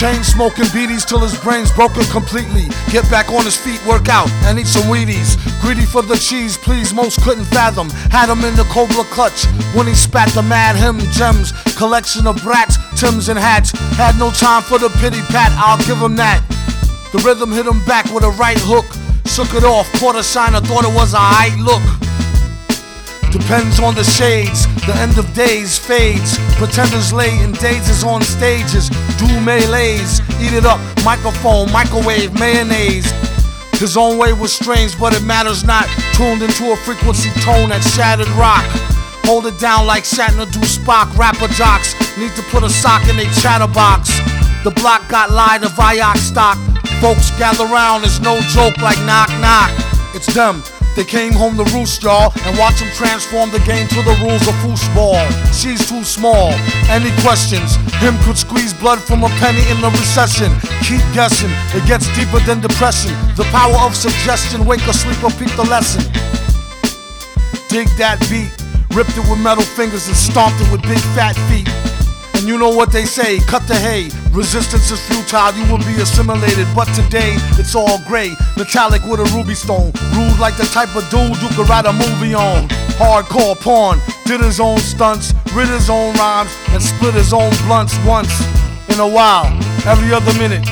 Chain smoking beaties till his brain's broken completely. Get back on his feet, work out, and eat some Wheaties. Greedy for the cheese, please, most couldn't fathom. Had him in the Cobra clutch when he spat the mad him gems. Collection of brats, Tims, and hats. Had no time for the pity pat, I'll give him that. The rhythm hit him back with a right hook. Shook it off, caught a sign, I thought it was a high look. Depends on the shades, the end of days fades. Pretenders lay in dazes on stages, do melees, eat it up, microphone, microwave, mayonnaise. His own way was strange, but it matters not. Tuned into a frequency tone that shattered rock. Hold it down like Shatner do Spock. Rapper jocks need to put a sock in a chatterbox. The block got lied of Vioxx stock. Folks gather round, it's no joke like knock knock. It's them. They came home to roost, y'all, and watch them transform the game to the rules of foosball. She's too small. Any questions? Him could squeeze blood from a penny in the recession. Keep guessing, it gets deeper than depression. The power of suggestion, wake or sleep or peep the lesson. Dig that beat, ripped it with metal fingers and stomped it with big fat feet. And you know what they say, cut the hay. Resistance is futile, you will be assimilated. But today, it's all gray. Metallic with a ruby stone. Rude like the type of dude you could write a movie on. Hardcore porn, did his own stunts, rid his own rhymes, and split his own blunts once in a while, every other minute.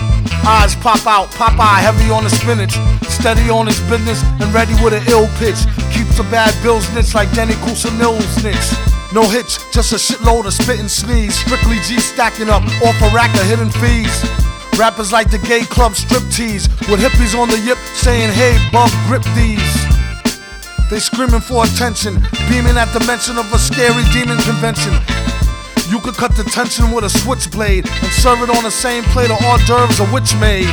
Eyes pop out, Popeye heavy on the spinach. Steady on his business and ready with an ill pitch. Keeps the bad bills niche like Danny Kusanil's snitch. No hitch, just a shitload of spit and sneeze. Strictly G stacking up off a rack of hidden fees. Rappers like the gay club strip tease with hippies on the yip saying, hey, bub, grip these. They screaming for attention, beaming at the mention of a scary demon convention. You could cut the tension with a switchblade and serve it on the same plate of hors d'oeuvres a witch made.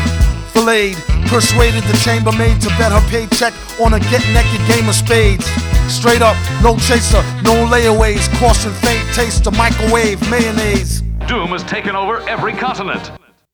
Filleted, persuaded the chambermaid to bet her paycheck on a get naked game of spades. Straight up, no chaser, no layaways, caution faint taste of microwave mayonnaise. Doom has taken over every continent.